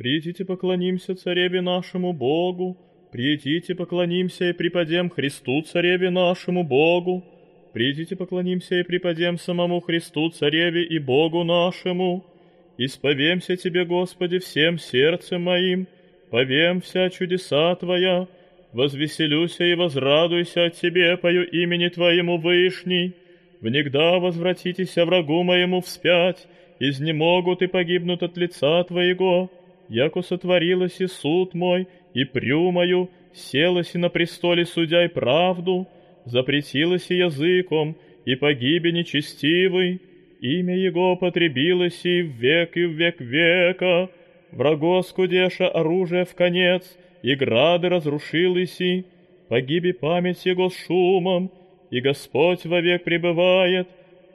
Придите поклонимся цареве нашему Богу, придите поклонимся и припадем Христу цареве нашему Богу, придите поклонимся и припадем самому Христу цареве и Богу нашему, исповемся Тебе, Господи, всем сердцем моим, повем вся чудеса Твоя, возвеселюся и возрадуйся от Тебе, пою имени Твоему Вышний, внегда возвратитесь врагу моему вспять, изнемогут и погибнут от лица Твоего, яко сотворилось и суд мой, и прю мою, селась и на престоле судя и правду, запретилось и языком, и погибе нечестивый, имя Его потребилось и в век и в век века, враго скудеша оружие в конец, и грады разрушились и, погибе память Его шумом, и Господь вовек пребывает,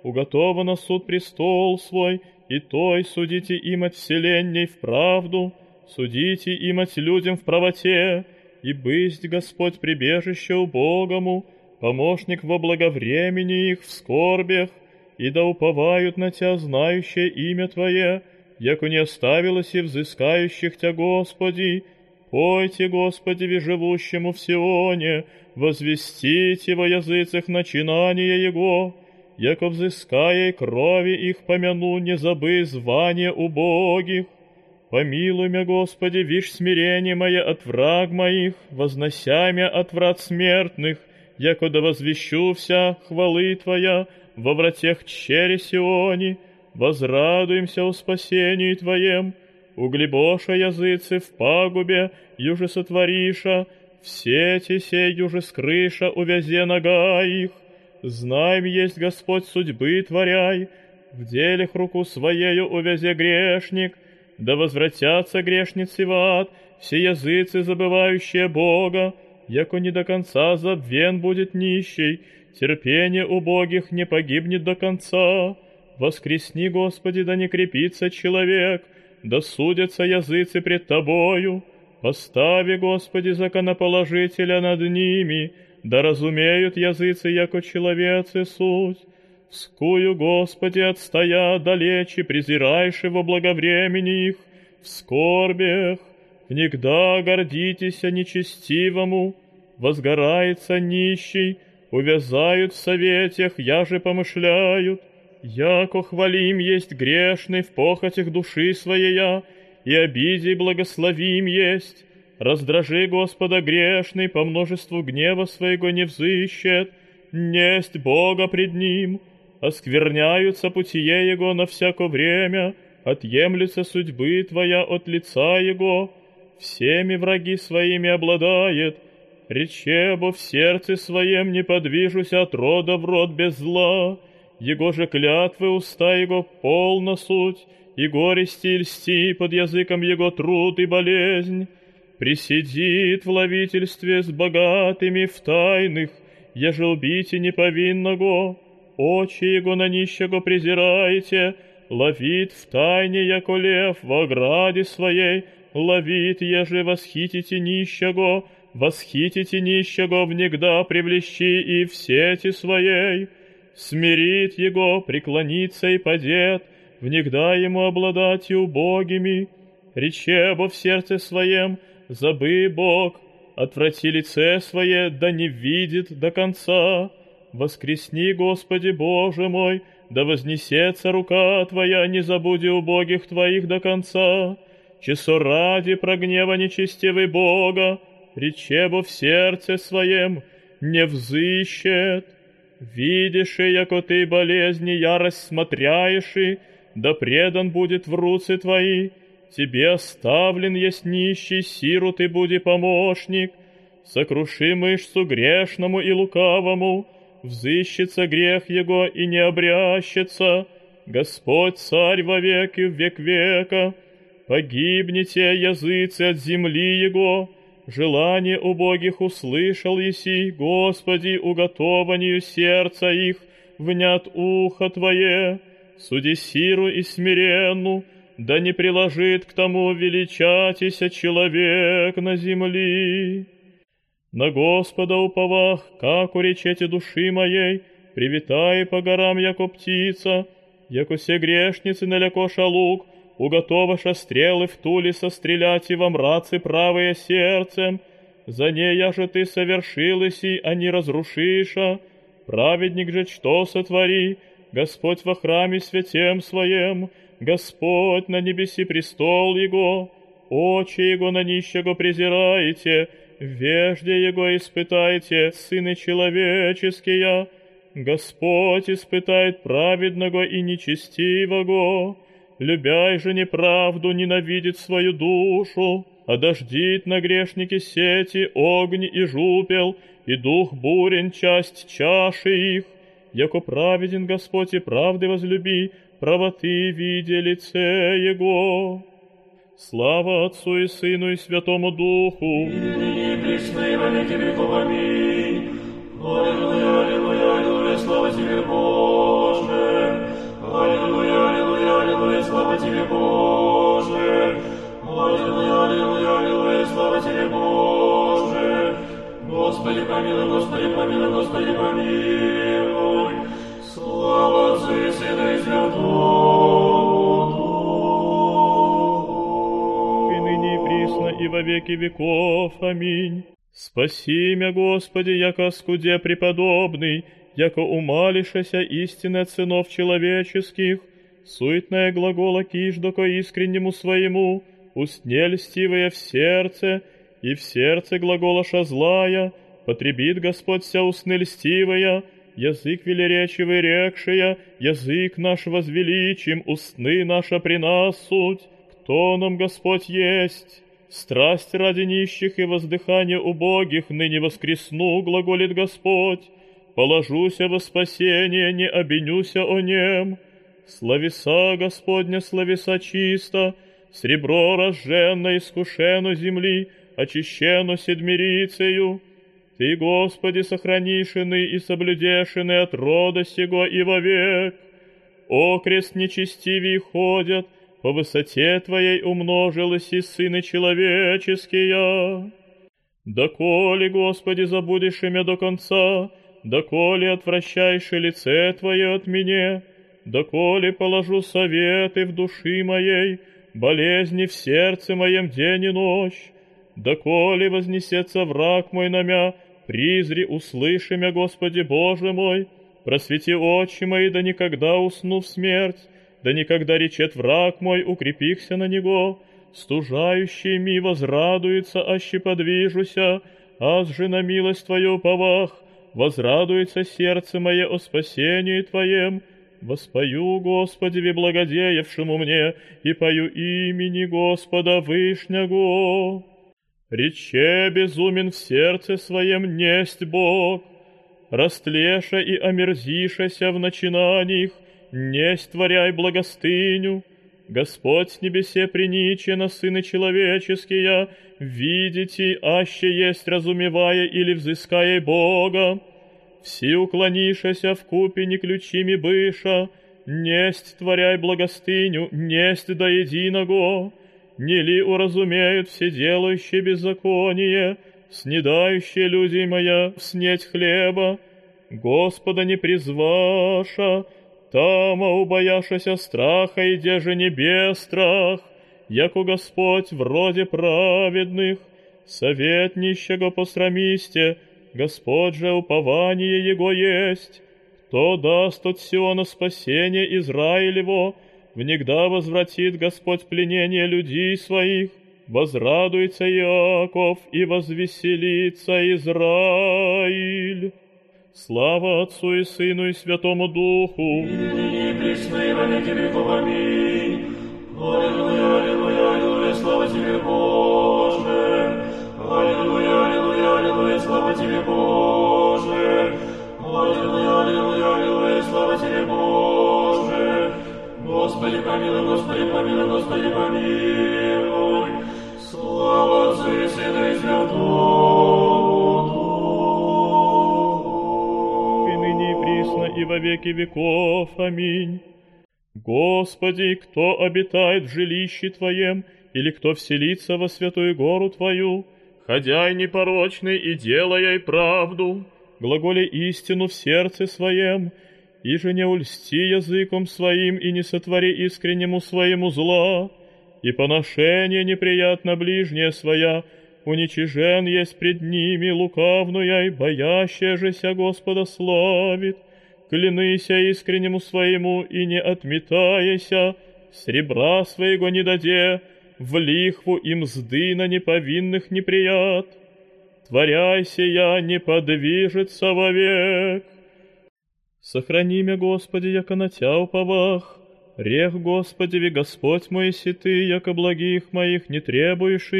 уготовано суд престол свой, и той судите им от вселенной в правду, судите им от людям в правоте, и бысть Господь прибежище убогому, помощник во благовремени их в скорбях, и да уповают на Тя знающее имя Твое, яко не оставилось и взыскающих Тя, Господи, пойте, Господи, живущему в Сионе, возвестите во языцах начинания Его, яко взыская крови их помяну, не забы звание убогих. Помилуй меня, Господи, вишь смирение мое от враг моих, вознося мя от врат смертных, яко да возвещу вся хвалы Твоя во вратех чери Сиони, возрадуемся о спасении Твоем, углебоша языцы в пагубе, юже сотвориша, в сети сей юже скрыша увязе нога их, Знаем есть Господь судьбы творяй, в делях руку своею увязе грешник, да возвратятся грешницы в ад, все языцы, забывающие Бога, яко не до конца забвен будет нищий, терпение убогих не погибнет до конца. Воскресни, Господи, да не крепится человек, да судятся языцы пред Тобою. Постави, Господи, законоположителя над ними, да разумеют языцы, яко человецы суть. Скую, Господи, отстоя далече, презирайши во благовремени их, в скорбях, внегда гордитесь нечестивому, возгорается нищий, увязают в советях, я же помышляют, яко хвалим есть грешный в похотях души своей, и обиде благословим есть, Раздражи Господа грешный, по множеству гнева своего не взыщет, несть Бога пред Ним, оскверняются путие Его на всяко время, отъемлется судьбы Твоя от лица Его, всеми враги своими обладает, речебо в сердце своем не подвижусь от рода в род без зла, Его же клятвы уста Его полна суть, и горести и льсти под языком Его труд и болезнь, Присидит в ловительстве с богатыми в тайных, еже убите неповинного, очи его на нищего презирайте, ловит в тайне, яко лев в ограде своей, ловит, еже восхитите нищего, восхитите нищего внегда привлещи и в сети своей, смирит его, преклонится и падет, внегда ему обладать и убогими, речебо в сердце своем, забы Бог, отврати лице свое, да не видит до конца. Воскресни, Господи Боже мой, да вознесется рука Твоя, не забуди убогих Твоих до конца. Часо ради прогнева нечестивый Бога, речебо в сердце своем не взыщет. Видишь, яко ты болезни ярость смотряешь, да предан будет в руцы Твои, Тебе оставлен есть нищий, сиру ты буди помощник, сокруши мышцу грешному и лукавому, взыщется грех его и не обрящется, Господь царь во веки в век века, погибните языцы от земли его, желание убогих услышал еси, Господи, уготованию сердца их, внят ухо Твое, суди сиру и смиренну, да не приложит к тому величатися человек на земли. На Господа уповах, как уречете души моей, привитай по горам, яко птица, яко все грешницы наляко шалук, уготоваша стрелы в туле сострелять и во мрацы правое сердцем, за ней я же ты совершилась и, а не разрушиша, праведник же что сотвори, Господь во храме святем своем, Господь на небеси престол Его, очи Его на нищего презираете, вежде Его испытайте, сыны человеческие, Господь испытает праведного и нечестивого, любяй же неправду, ненавидит свою душу, а дождит на грешники сети, огни и жупел, и дух бурен часть чаши их, яко праведен Господь и правды возлюби, правоты видя лице Его. Слава Отцу и Сыну и Святому Духу. И ныне во веки веков. Аминь. Аллилуйя, аллилуйя, аллилуйя, слава Тебе, Боже. Аллилуйя, аллилуйя, аллилуйя, слава Тебе, Боже. Аллилуйя, аллилуйя, аллилуйя, слава Тебе, Боже. Господи, помилуй, Господи, помилуй, Господи, помилуй. Веки веков. Аминь. Спаси мя, Господи, яко скуде преподобный, яко умалишася истинная ценов человеческих, суетная глагола киш доко искреннему своему, устне льстивая в сердце, и в сердце глаголоша злая, потребит Господь вся устны льстивая, язык велеречивый рекшая, язык наш возвеличим, устны наша при нас суть, кто нам Господь есть. Страсть ради нищих и воздыхание убогих ныне воскресну, глаголит Господь. Положуся во спасение, не обенюся о нем. Слависа Господня, слависа чисто, Сребро разженно искушено земли, очищено седмирицею. Ты, Господи, сохранишины и соблюдешины от рода сего и вовек. Окрест нечестивей ходят, по высоте Твоей умножилась и сыны человеческие. Доколе, Господи, забудешь имя до конца, доколе отвращаешь лице Твое от меня, доколе положу советы в души моей, болезни в сердце моем день и ночь, доколе вознесется враг мой на мя, призри, услыши мя, Господи Боже мой, просвети очи мои, да никогда усну в смерть, да никогда речет враг мой, укрепихся на него, стужающий ми возрадуется, аще подвижуся, аз же на милость Твою повах, возрадуется сердце мое о спасении Твоем, Воспою Господеве благодеявшему мне, и пою имени Господа Вышнего. Рече безумен в сердце своем несть Бог, растлеша и омерзишася в начинаниях, несть творяй благостыню. Господь с небесе приниче на сыны человеческие, видите, аще есть разумевая или взыская Бога, все уклонишася в купе не ключими быша, несть творяй благостыню, несть до единого, не ли уразумеют все делающие беззаконие, снедающие люди моя, снеть хлеба, Господа не призваша, тама убояшася страха, и же небес страх, яко Господь вроде праведных, совет нищего посрамисте, Господь же упование Его есть. Кто даст от Сиона спасение Израилево, внегда возвратит Господь пленение людей своих, возрадуется Иаков и возвеселится Израиль. Слава Отцу и Сыну и Святому Духу. И ныне во веки веков. Аминь. Аллилуйя, аллилуйя, аллилуйя, слава Тебе, Боже. Аллилуйя, аллилуйя, аллилуйя, слава Тебе, Боже. Аллилуйя, аллилуйя, аллилуйя, слава Тебе, Боже. Господи, помилуй, Господи, помилуй, Господи, помилуй. Слава Отцу и Сыну и Святому и во веки веков. Аминь. Господи, кто обитает в жилище Твоем, или кто вселится во святую гору Твою, ходяй непорочный и делая правду, глаголе истину в сердце своем, и же не ульсти языком своим и не сотвори искреннему своему зла, и поношение неприятно ближнее своя, уничижен есть пред ними лукавная и боящая жеся Господа славит, клянися искреннему своему и не отметаяся, сребра своего не даде, в лихву и мзды на неповинных неприят. Творяйся я не подвижется вовек. Сохрани меня, Господи, яко на Тя уповах, рех, Господи, ви Господь мой, си Ты, яко благих моих не требуешь,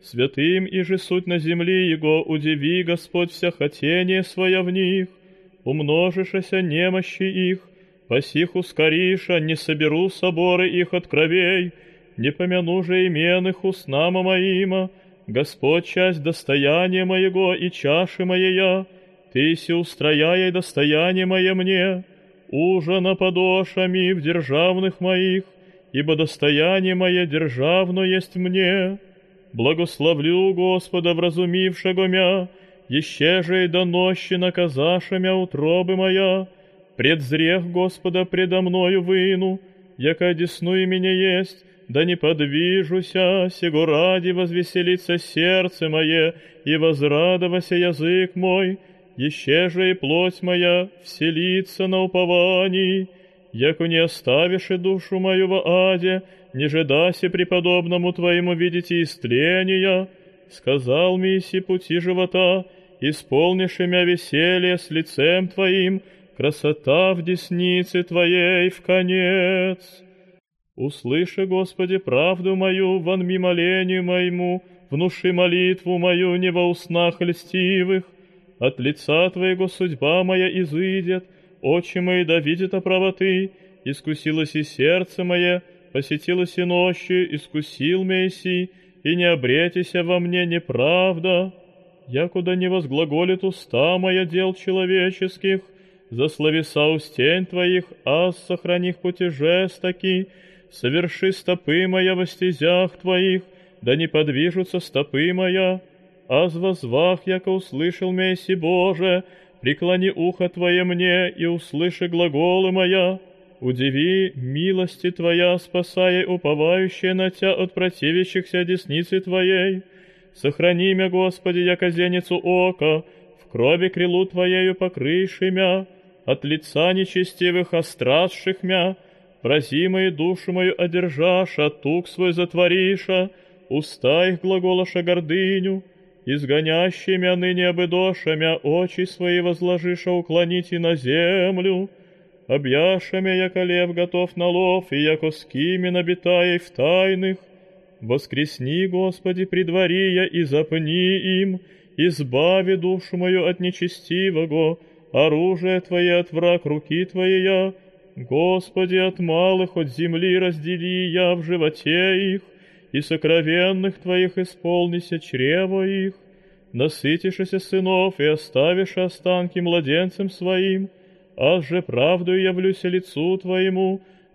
святым и же суть на земли Его, удиви, Господь, вся хотение своя в них, умножишася немощи их, посих ускориша, не соберу соборы их от кровей, не помяну же именных уснама моима, Господь часть достояния моего и чаши моея, Ты си устрояй достояние мое мне, ужина подошами в державных моих, ибо достояние мое державно есть мне. Благословлю Господа, вразумившего мя, еще же и донощи наказаша мя утробы моя, предзрех Господа предо мною выну, яко одесную меня есть, да не подвижуся, сего ради возвеселится сердце мое, и возрадовася язык мой, еще же и плоть моя вселится на уповании, яко не оставишь и душу мою в аде, не жедаси преподобному твоему видите истления, сказал Миси пути живота, исполнишь имя веселье с лицем твоим, красота в деснице твоей в конец». Услыши, Господи, правду мою, вонми молению моему, внуши молитву мою не во уснах льстивых. От лица Твоего судьба моя изыдет, очи мои да видят о правоты, искусилось и сердце мое, посетилось и ночью, искусил Месси, и не обретися во мне неправда. Я куда не возглаголит уста моя дел человеческих, за словеса устень Твоих, аз сохраних пути жестоки, соверши стопы моя во стезях Твоих, да не подвижутся стопы моя. Аз возвах, яко услышал Месси Боже, преклони ухо Твое мне и услыши глаголы моя. Удиви милости Твоя, спасая уповающие на Тя от противящихся десницы Твоей. Сохрани мя, Господи, яко зеницу ока, в крови крилу Твоею покрыши мя, от лица нечестивых острасших мя, Просимые душу мою одержаша, тук свой затвориша, уста их глаголоша гордыню, изгонящими а ныне обыдошамя очи свои возложиша уклоните на землю, объяшами, яко лев готов на лов, и яко скими набитая в тайных, воскресни, Господи, предвари я и запни им, избави душу мою от нечестивого, оружие Твое от враг руки Твоей, Господи, от малых от земли раздели я в животе их, и сокровенных Твоих исполнися чрево их, насытишься сынов и оставишь останки младенцам своим, аж же правду явлюся лицу Твоему,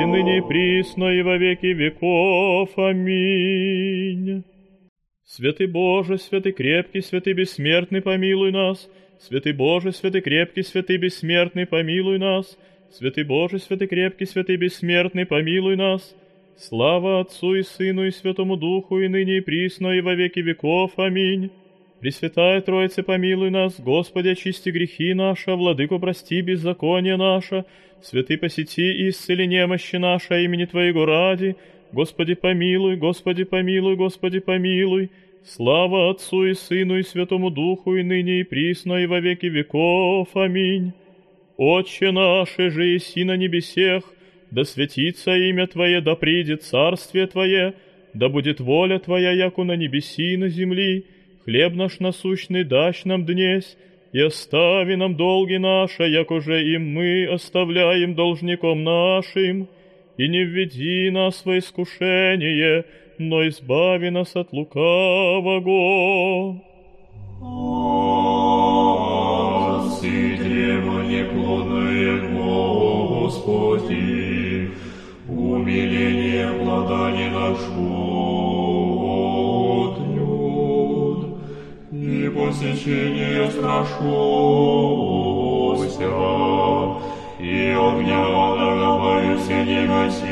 и ныне присно, и во веки веков. Аминь. Святый Боже, святый крепкий, святый бессмертный, помилуй нас. Святый Боже, святый крепкий, святый бессмертный, помилуй нас. Святый Боже, святый крепкий, святый бессмертный, помилуй нас. Слава Отцу и Сыну и Святому Духу, и ныне и присно, и во веки веков. Аминь. Пресвятая Троица, помилуй нас, Господи, очисти грехи наши, Владыку прости беззаконие наше, святый посети и исцели немощи наши имени Твоего ради, Господи помилуй, Господи помилуй, Господи помилуй. Слава Отцу и Сыну и Святому Духу, и ныне и присно, и во веки веков. Аминь. Отче наше же и на небесех, да светится имя Твое, да придет царствие Твое, да будет воля Твоя, яку на небеси и на земли. Хлеб наш насущный дашь нам днесь, и остави нам долги наши, як уже и мы оставляем должником нашим, и не введи нас во искушение, но избави нас от лукавого. Си древо неплодное, Господи, умиление плода не и посещение страшуся, и огня боюсь негасимого.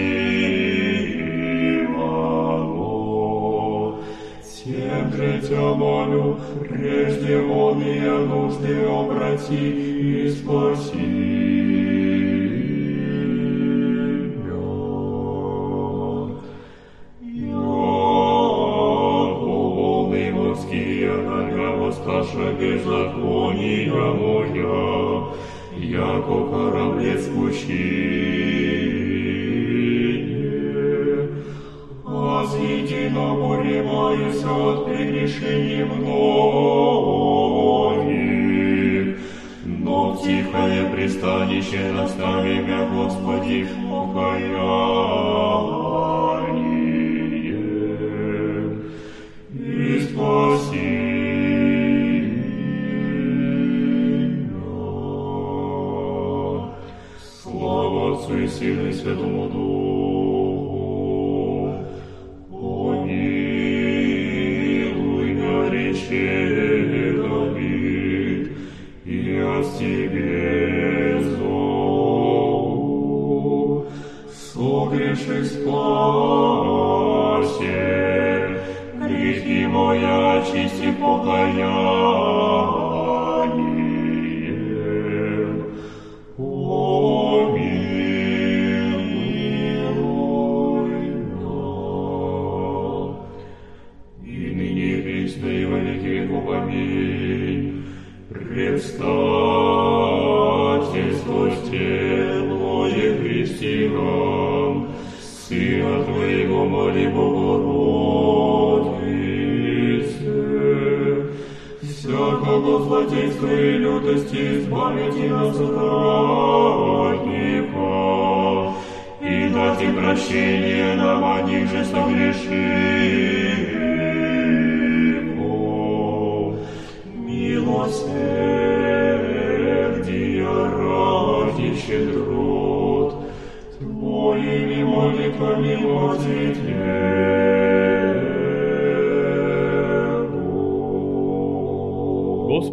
Тем же тебя молю, прежде он и нужды обрати и спаси. чести подаяние. от злодейской лютости, избавите нас от родника. И дайте прощение нам одних же согрешников. Милосердие ради щедрот, Твоими молитвами, Господи,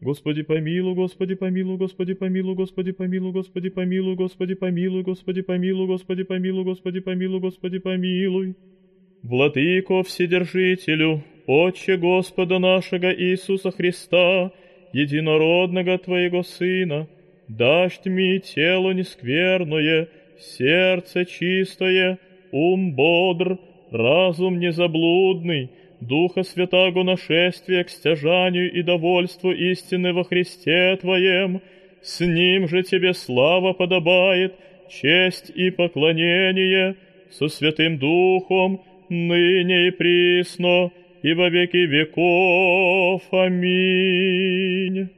Господи помилуй, Господи помилуй, Господи помилуй, Господи помилуй, Господи помилуй, Господи помилуй, Господи помилуй, Господи помилуй, Господи помилуй, Господи помилуй. Владыко Вседержителю, Отче Господа нашего Иисуса Христа, единородного Твоего Сына, дашь мне тело нескверное, сердце чистое, ум бодр, разум незаблудный, Духа Святаго нашествия к стяжанию и довольству истины во Христе Твоем, с Ним же Тебе слава подобает, честь и поклонение, со Святым Духом, ныне и присно, и во веки веков. Аминь.